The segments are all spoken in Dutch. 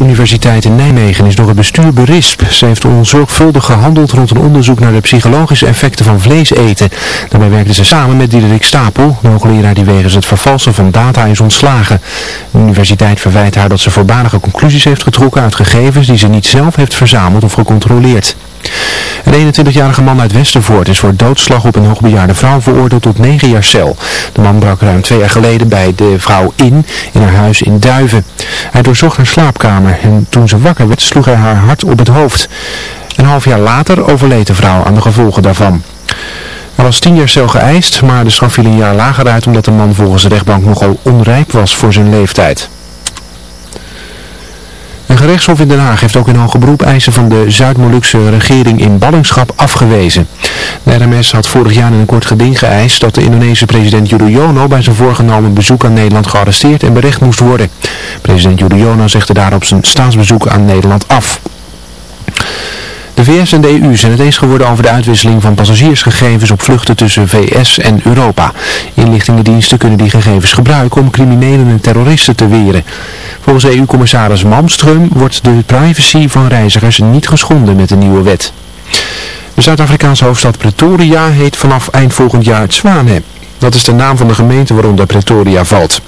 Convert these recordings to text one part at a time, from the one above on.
Universiteit in Nijmegen is door het bestuur berispt. Ze heeft onzorgvuldig gehandeld rond een onderzoek naar de psychologische effecten van vlees eten. Daarbij werkte ze samen met Diederik Stapel, de hoogleraar die wegens het vervalsen van data is ontslagen. De universiteit verwijt haar dat ze voorbarige conclusies heeft getrokken uit gegevens die ze niet zelf heeft verzameld of gecontroleerd. Een 21-jarige man uit Westervoort is voor doodslag op een hoogbejaarde vrouw veroordeeld tot 9 jaar cel. De man brak ruim twee jaar geleden bij de vrouw in, in haar huis in Duiven. Hij doorzocht haar slaapkamer en toen ze wakker werd sloeg hij haar hard op het hoofd. Een half jaar later overleed de vrouw aan de gevolgen daarvan. Er was 10 jaar cel geëist, maar de straf viel een jaar lager uit omdat de man volgens de rechtbank nogal onrijp was voor zijn leeftijd. Een gerechtshof in Den Haag heeft ook in hoge beroep eisen van de Zuid-Molukse regering in ballingschap afgewezen. De RMS had vorig jaar in een kort geding geëist dat de Indonesische president Yudhoyono bij zijn voorgenomen bezoek aan Nederland gearresteerd en berecht moest worden. President Yudhoyono zegde daarop zijn staatsbezoek aan Nederland af. De VS en de EU zijn het eens geworden over de uitwisseling van passagiersgegevens op vluchten tussen VS en Europa. Inlichtingendiensten kunnen die gegevens gebruiken om criminelen en terroristen te weren. Volgens EU-commissaris Malmström wordt de privacy van reizigers niet geschonden met de nieuwe wet. De Zuid-Afrikaanse hoofdstad Pretoria heet vanaf eind volgend jaar Zwane. Dat is de naam van de gemeente waaronder Pretoria valt.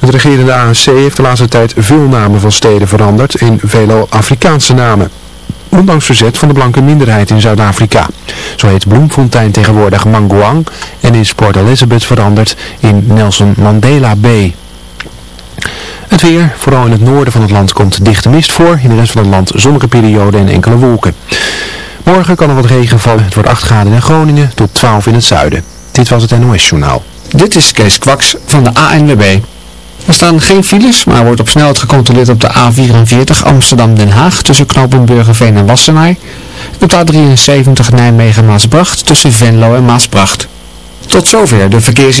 Het regerende ANC heeft de laatste tijd veel namen van steden veranderd in veelal Afrikaanse namen ondanks verzet van de blanke minderheid in Zuid-Afrika. Zo heet Bloemfontein tegenwoordig Manguang en is Port Elizabeth veranderd in Nelson Mandela Bay. Het weer, vooral in het noorden van het land komt dichte mist voor, in de rest van het land zonnige perioden en enkele wolken. Morgen kan er wat regen vallen, het wordt 8 graden in Groningen tot 12 in het zuiden. Dit was het NOS Journaal. Dit is Kees Kwaks van de ANWB. Er staan geen files, maar wordt op snelheid gecontroleerd op de A44 Amsterdam-Den Haag tussen Knopenburgerveen en Wassenaar. En op de A73 Nijmegen-Maasbracht tussen Venlo en Maasbracht. Tot zover de verkeers...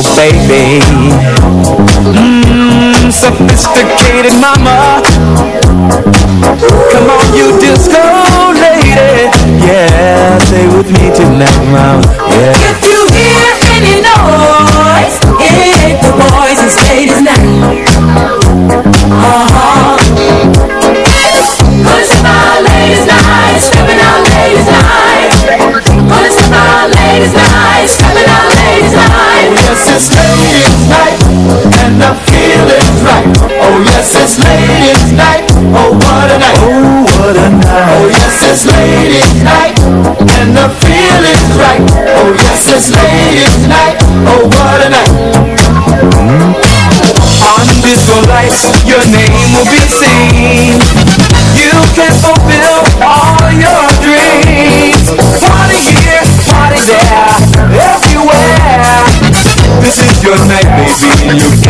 girls, baby. Mmm, sophisticated mama. Come on, you disco lady. Yeah, stay with me tonight, night, mama. Yeah. it's ladies night And I'm feeling right. Oh yes it's ladies night. Oh what a night. Oh what a night. Oh yes it's ladies night And I'm feeling right. Oh yes it's ladies night. Oh what a night. On this life your name will be seen. You.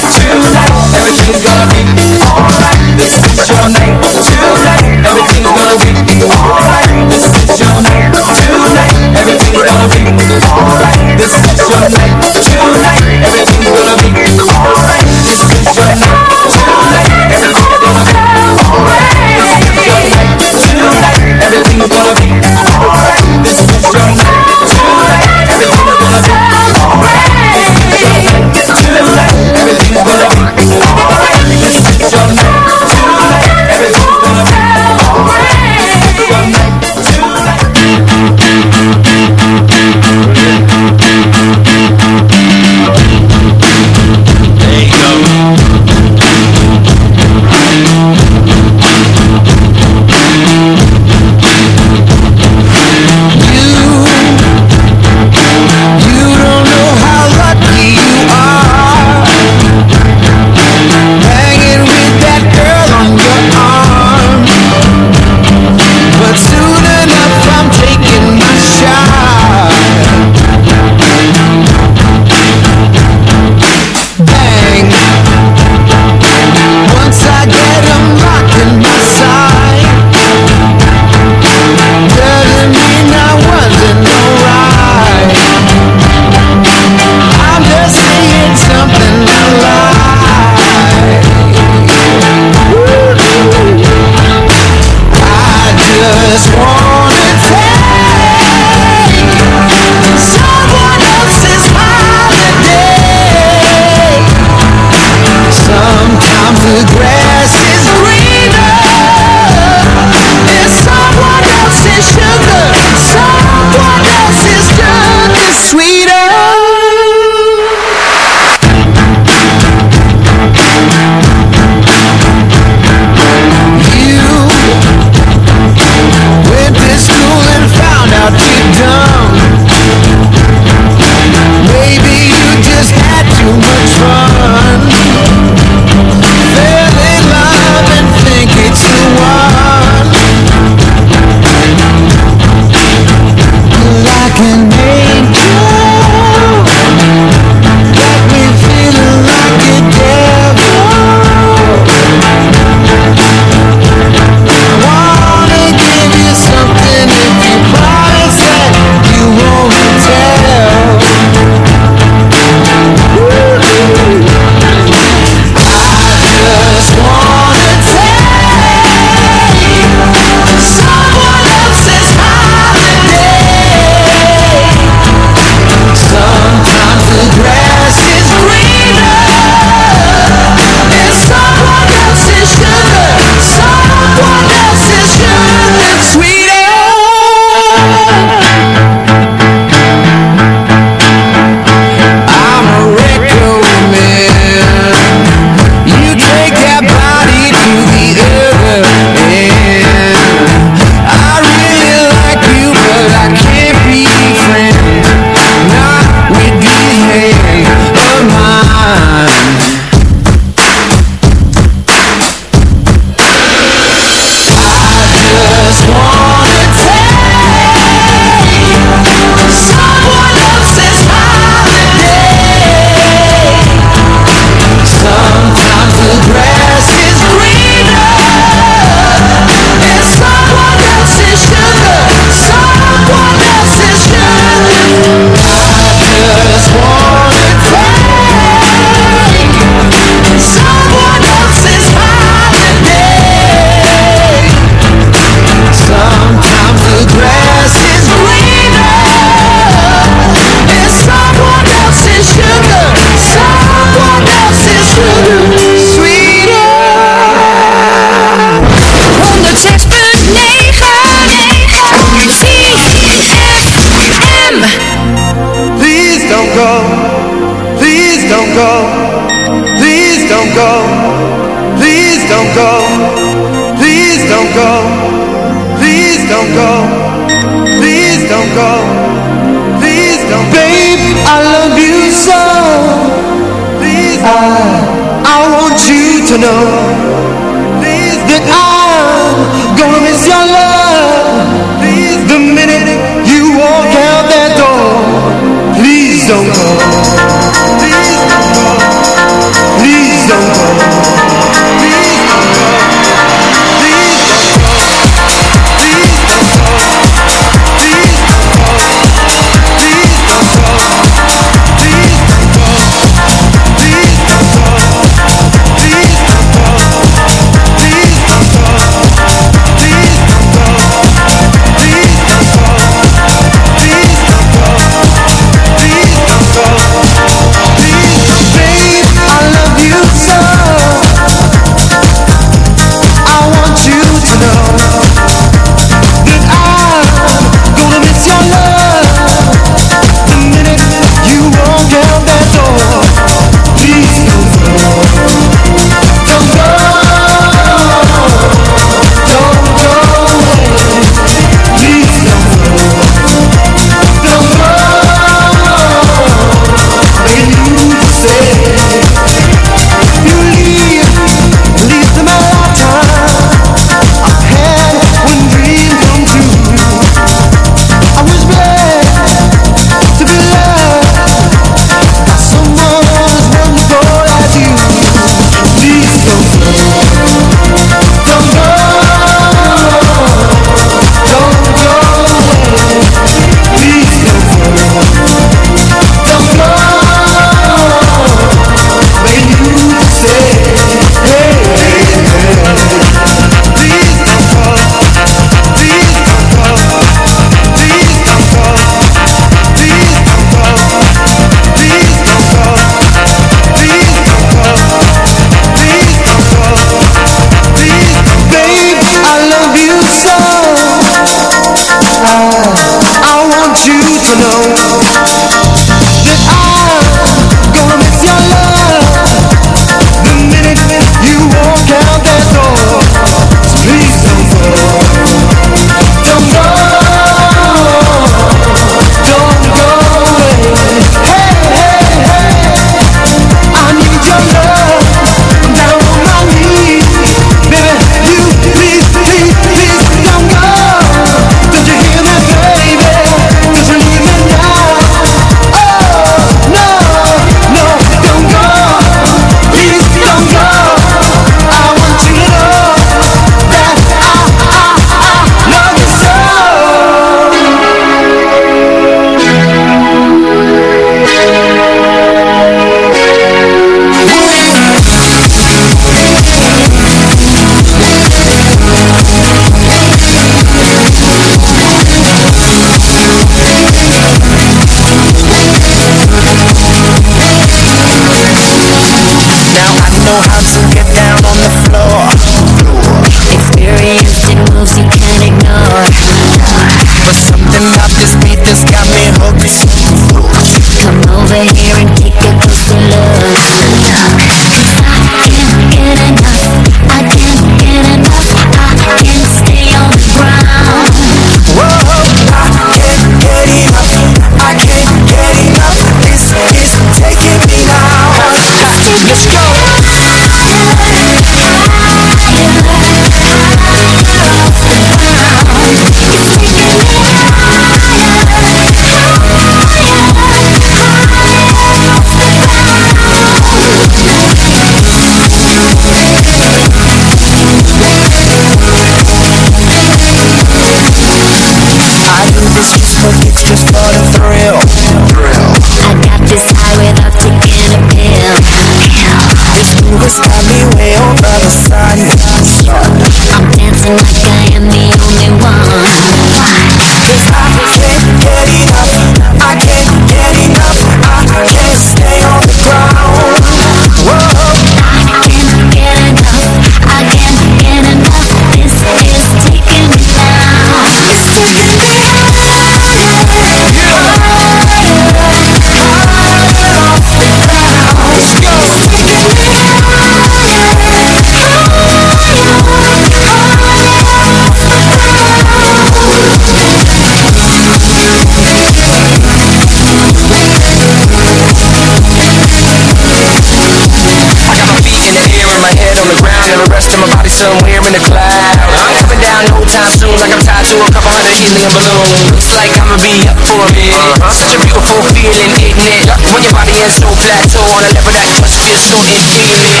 It's you.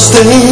stay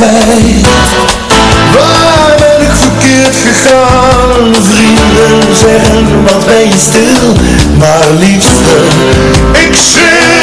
Waar ben ik verkeerd gegaan? Vrienden zeggen, wat ben je stil Maar liefste, ik zit.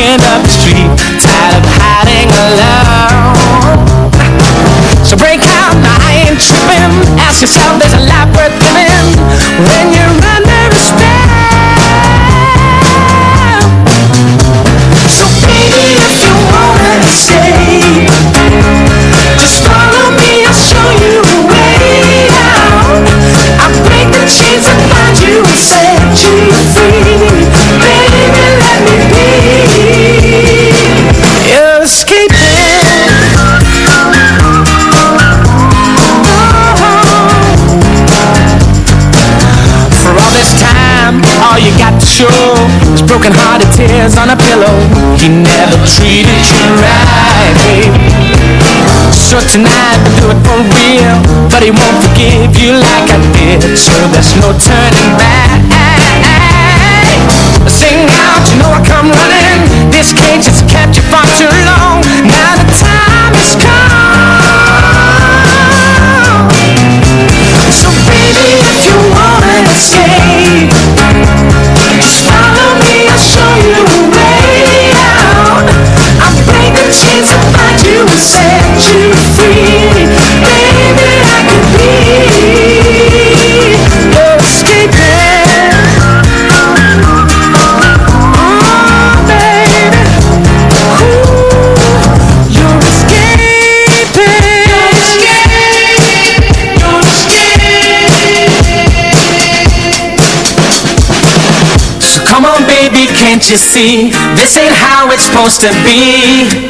hand up. Treated you right, baby. So tonight do it for real, but he won't forgive you like I did. So there's no turning back. Sing out, you know I come running. This cage has kept you far too long. Can't you see? This ain't how it's supposed to be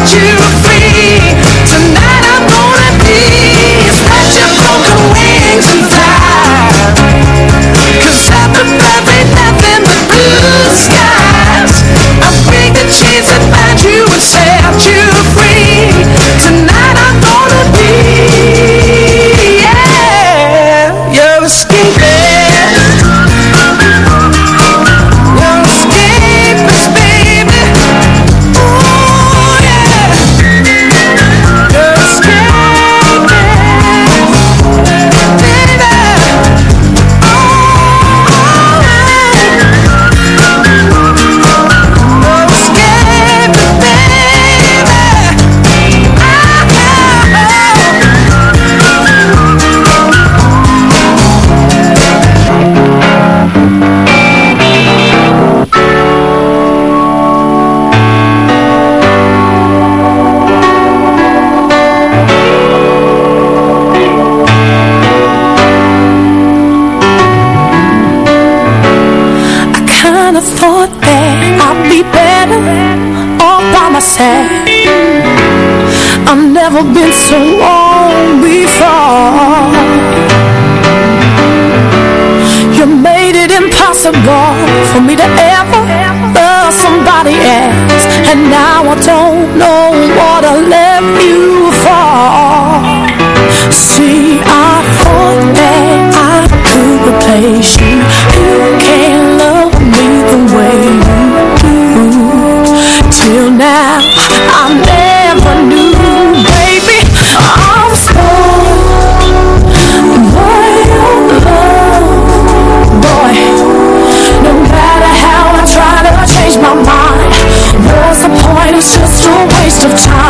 you for me to ever love somebody else, and now I don't know what I left you for. See, I thought that I could replace you. You can't my mind. What's the point, it's just a waste of time.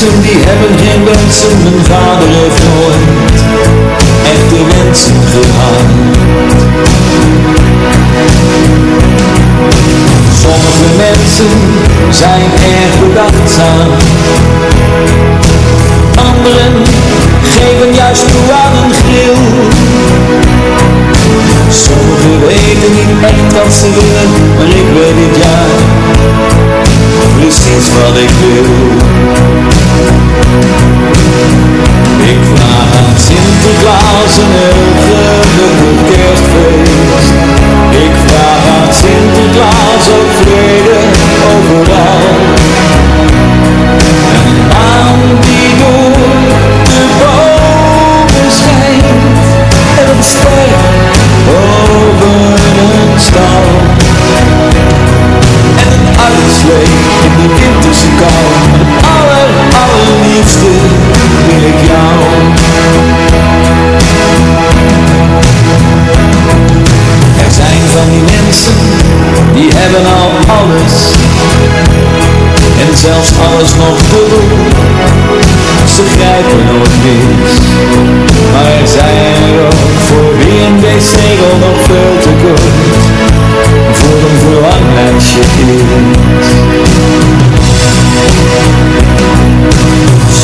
Mensen die hebben geen wensen. Mijn vader heeft nooit echte wensen gehad. Sommige mensen zijn erg bedachtzaam. Anderen geven juist toe aan een gril. Sommigen weten niet echt wat ze willen, maar ik weet dit jaar precies wat ik wil. Ik vraag aan Sinterklaas een heel gelukkig kerstfeest. Ik vraag aan Sinterklaas ook vrede overal. En een maan die door de bomen schijnt. En een ster boven een stal. En een uitslee in de winterse kou. Wil ik jou. Er zijn van die mensen, die hebben al alles. En zelfs alles nog dubbel. Ze grijpen nooit mis. Maar er zijn er ook voor wie een wc-regel nog veel te kort. Voor een verlanglijstje is.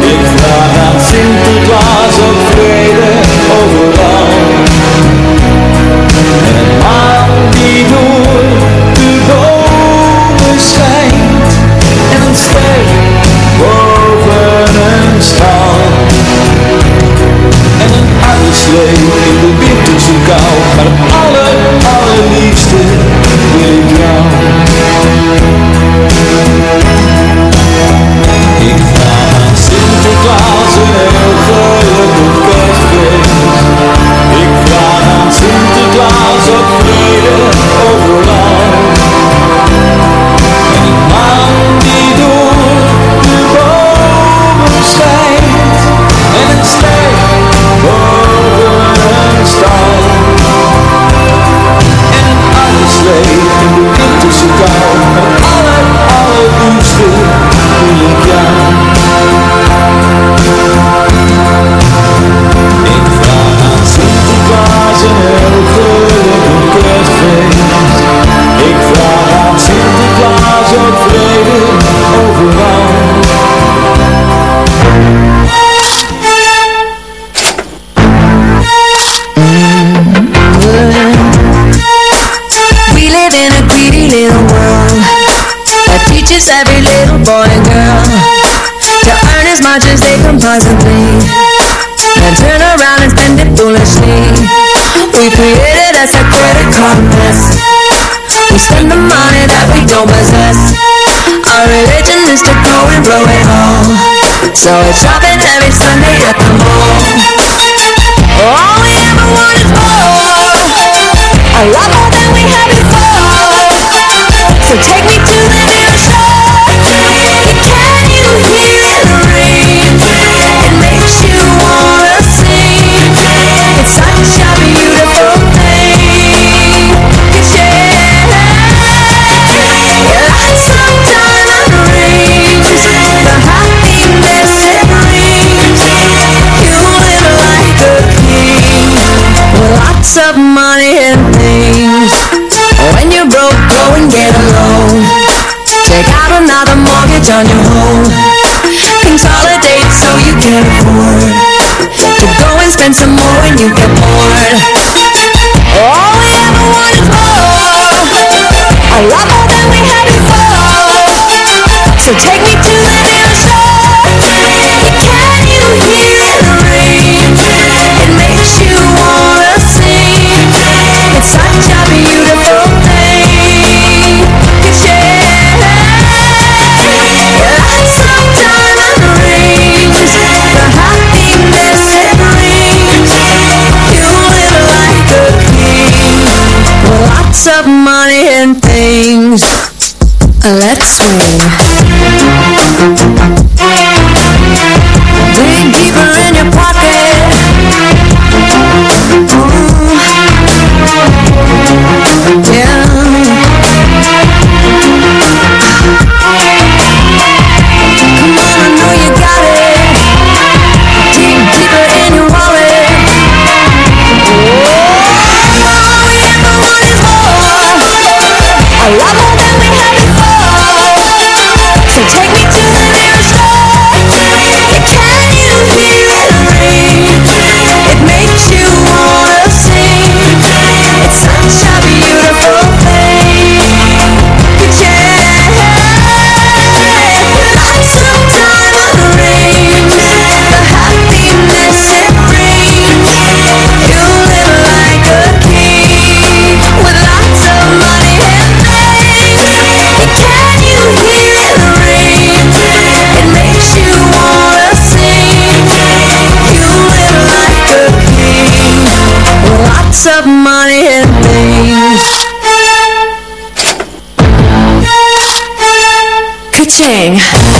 Ik vraag aan Sinterklaas ook vrede overal En maan die door de bomen schijnt En een ster boven een stal En een uitslee in de winterse kou Maar het aller, allerliefste wil spend some more when you get bored. All we ever wanted more—a lot more than we had before. So take me to sing.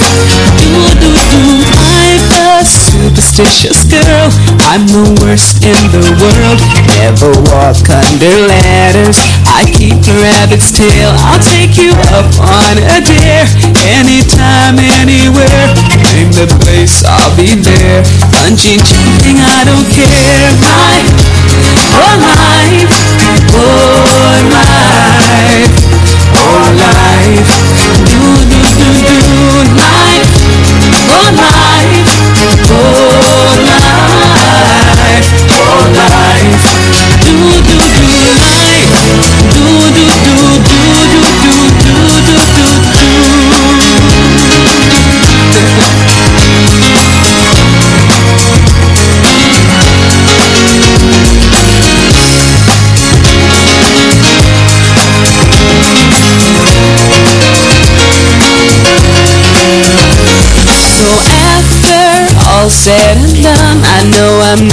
Superstitious girl. I'm the worst in the world. Never walk under ladders. I keep a rabbit's tail. I'll take you up on a dare. Anytime, anywhere. Name the place, I'll be there. Punching, jumping, I don't care. Life, oh life, oh life, oh life. Do do do do life, oh life,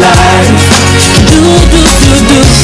life. Do, do, do, do.